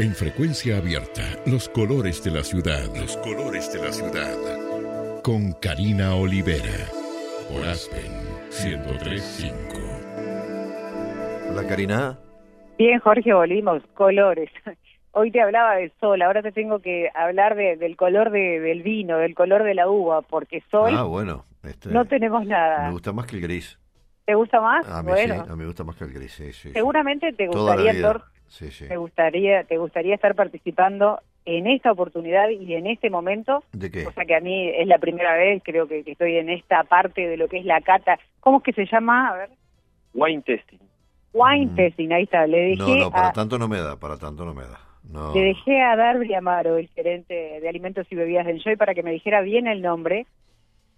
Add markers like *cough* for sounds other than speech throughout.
En frecuencia abierta, los colores de la ciudad. Los colores de la ciudad. Con Karina Olivera. Por Aspen 1035. Hola Karina. Bien, Jorge, volvimos. Colores. Hoy te hablaba del sol, ahora te tengo que hablar de, del color de, del vino, del color de la uva, porque sol Ah, bueno. este, no tenemos nada. Me gusta más que el gris. ¿Te gusta más? A mí bueno, sí, a mí me gusta más que el gris, sí, sí. seguramente te Toda la gustaría, vida. Sí, sí. te gustaría, te gustaría estar participando en esta oportunidad y en este momento. ¿De qué? O sea que a mí es la primera vez, creo que, que estoy en esta parte de lo que es la cata. ¿Cómo es que se llama? A ver, Wine testing. wine Mm. testing, ahí está. Le No, dejé no, para a, tanto no me da, para tanto no me da. No. Le dejé a Darby Amaro, el gerente de alimentos y bebidas del Enjoy, para que me dijera bien el nombre,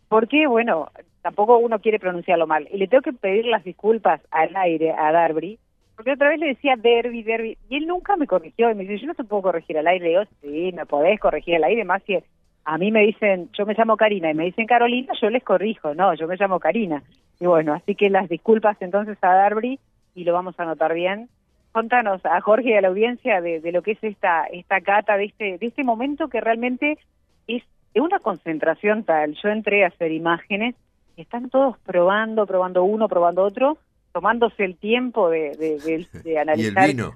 porque, bueno, tampoco uno quiere pronunciarlo mal. Y le tengo que pedir las disculpas al aire a Darby, porque otra vez le decía Derby, Derby, y él nunca me corrigió. Y me dice, yo no te puedo corregir al aire. Y yo, sí, me podés corregir al aire, más que a mí me dicen, yo me llamo Karina, y me dicen Carolina, yo les corrijo. No, yo me llamo Karina. Y bueno, así que las disculpas entonces a Darby, y lo vamos a anotar bien contanos a Jorge y a la audiencia de, lo que es esta esta cata de este de este momento que realmente es una concentración tal. Yo entré a hacer imágenes y están todos probando, probando uno, probando otro, tomándose el tiempo de, de, de- de *laughs* Y el analizar. vino.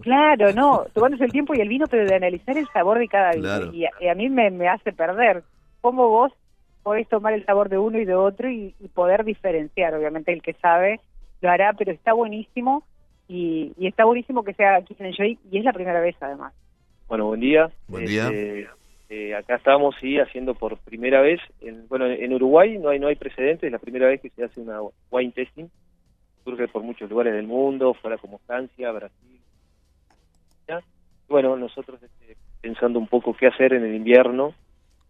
Claro, no, *laughs* tomándose el tiempo y el vino, pero de analizar el sabor de cada vino. Claro. Y, a, y a mí me, me hace perder. ¿Cómo vos podés tomar el sabor de uno y de otro y, y poder diferenciar? Obviamente el que sabe lo hará, pero está buenísimo y, y está buenísimo que sea aquí en Enjoy y es la primera vez además. Bueno, buen día. Buen día. Este, eh, acá estamos, sí, haciendo por primera vez. En, bueno, en Uruguay no hay no hay precedentes, es la primera vez que se hace una wine testing. Surge por muchos lugares del mundo, fuera como Francia, Brasil. ¿ya? Bueno, nosotros este, pensando un poco qué hacer en el invierno.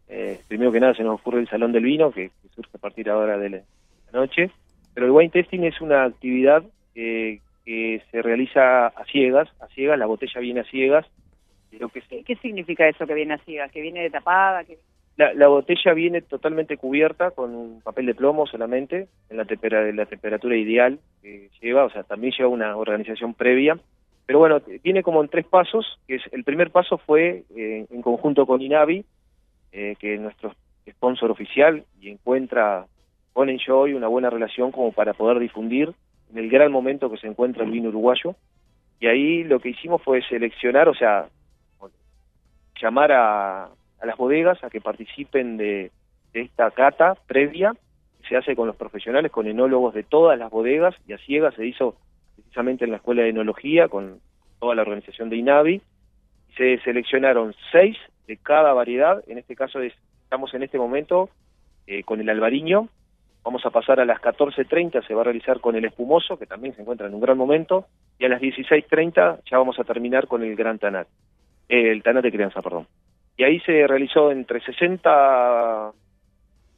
eh, primero que nada se nos ocurre el Salón del Vino, que, que surge a partir ahora de la, la noche. Pero el wine testing es una actividad eh, que se realiza a ciegas. A ciegas, la botella viene a ciegas. Lo que se- ¿Qué, significa eso que viene así, que viene de tapada? Que... La, la botella viene totalmente cubierta con un papel de plomo solamente, en la, tempera- en la temperatura ideal que lleva, o sea, también lleva una organización previa. Pero bueno, viene como en tres pasos, que es el primer paso fue eh, en conjunto con Inavi, eh, que es nuestro sponsor oficial y encuentra con Enjoy una buena relación como para poder difundir en el gran momento que se encuentra el vino uruguayo. Y ahí lo que hicimos fue seleccionar, o sea, llamar a, a las bodegas a que participen de, esta cata previa. Que se hace con los profesionales, con enólogos de todas las bodegas y a ciegas se hizo precisamente en la Escuela de Enología con toda la organización de INAVI. Se seleccionaron seis de cada variedad, en este caso es- estamos en este momento eh, con el albariño, vamos a pasar a las 14.30, se va a realizar con el espumoso, que también se encuentra en un gran momento, y a las 16.30 ya vamos a terminar con el gran tanat, eh, el tanat de crianza, perdón. Y ahí se realizó entre 60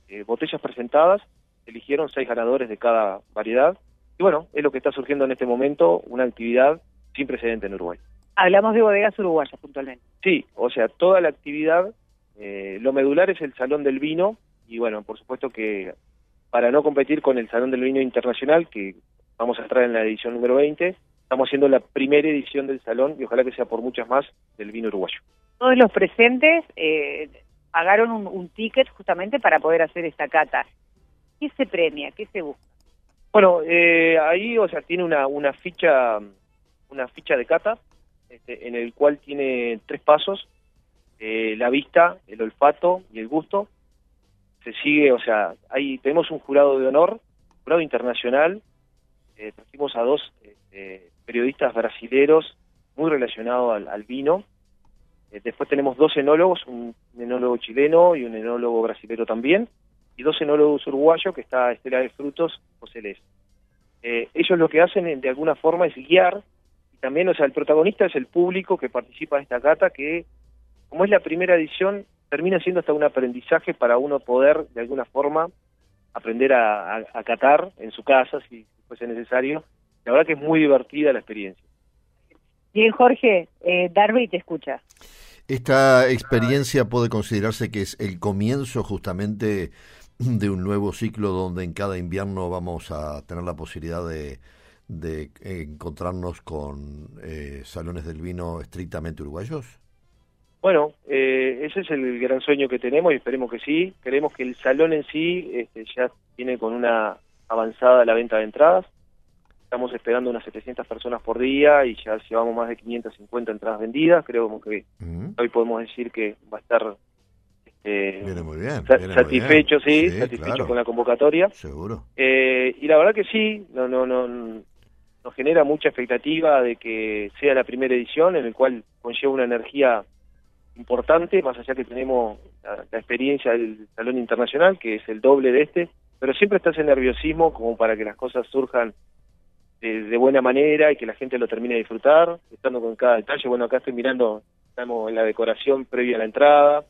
eh, botellas presentadas, eligieron seis ganadores de cada variedad, y bueno, es lo que está surgiendo en este momento, una actividad sin precedente en Uruguay. Hablamos de bodegas uruguayas puntualmente. Sí, o sea, toda la actividad, eh, lo medular es el Salón del Vino, y bueno, por supuesto que para no competir con el Salón del Vino Internacional, que vamos a entrar en la edición número 20, estamos haciendo la primera edición del Salón, y ojalá que sea por muchas más, del vino uruguayo. Todos los presentes eh, pagaron un, un ticket justamente para poder hacer esta cata. ¿Qué se premia? ¿Qué se busca? Bueno, eh, ahí, o sea, tiene una, una ficha una ficha de cata este, en el cual tiene tres pasos, eh, la vista, el olfato y el gusto. Se sigue, o sea, ahí tenemos un jurado de honor, jurado internacional, eh, trajimos a dos este, periodistas brasileros muy relacionados al, vino. Eh, después tenemos dos enólogos, un, enólogo chileno y un enólogo brasilero también, y dos enólogos uruguayos, que está Estela de Frutos, José Les. Eh, ellos lo que hacen eh, de alguna forma es guiar, y también, o sea, el protagonista es el público que participa de esta cata, que como es la primera edición, termina siendo hasta un aprendizaje para uno poder, de alguna forma, aprender a, a, a catar en su casa, si fuese necesario. La verdad que es muy divertida la experiencia. Bien, Jorge, eh, Darby te escucha. Esta experiencia puede considerarse que es el comienzo justamente de un nuevo ciclo donde en cada invierno vamos a tener la posibilidad de, de encontrarnos con eh, salones del vino estrictamente uruguayos? Bueno, eh, ese es el gran sueño que tenemos y esperemos que sí. Creemos que el salón en sí este, ya tiene con una avanzada la venta de entradas. Estamos esperando unas 700 personas por día y ya llevamos más de 550 entradas vendidas. Creo que Mm. hoy podemos decir que va a estar este, Viene muy bien. satisfecho, sí, satisfecho claro, con la convocatoria. Seguro. Eh, y la verdad que sí, no, no, no, nos genera mucha expectativa de que sea la primera edición, en el cual conlleva una energía importante, más allá que tenemos la, la experiencia del Salón Internacional, que es el doble de este, pero siempre está ese nerviosismo como para que las cosas surjan de, buena manera y que la gente lo termine de disfrutar, estando con cada detalle. Bueno, acá estoy mirando, estamos en la decoración previa a la entrada,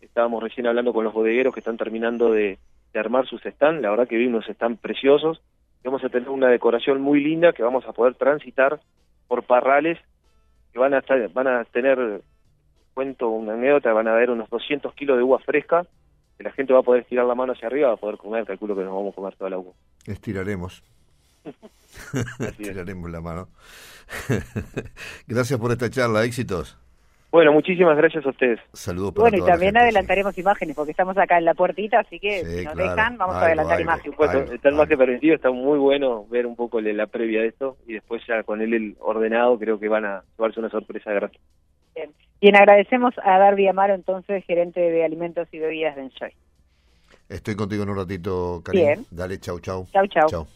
estábamos recién hablando con los bodegueros que están terminando de, armar sus stands, la verdad que vi unos stands preciosos, vamos a tener una decoración muy linda que vamos a poder transitar por parrales que van a estar, van a tener, cuento una anécdota, van a haber unos 200 kilos de uva fresca, que la gente va a poder estirar la mano hacia arriba, va a poder comer, calculo que nos vamos a comer toda la uva. Estiraremos. *laughs* Estiraremos la mano. *laughs* Gracias por esta charla. Éxitos. Bueno, muchísimas gracias a ustedes. Saludos para Bueno, y también gente, sí. adelantaremos imágenes, porque estamos acá en la puertita, así que Sí, si nos claro. dejan, vamos a Algo, adelantar algo. imágenes. Por supuesto, están más que permitido, está muy bueno ver un poco la previa de esto y después ya con él el ordenado creo que van a llevarse una sorpresa grande. Bien. Bien, agradecemos a Darby Amaro, entonces, gerente de alimentos y bebidas de Enjoy. Estoy contigo en un ratito, Karim. Bien. Dale, chau, chau. Chau, chau. Chau.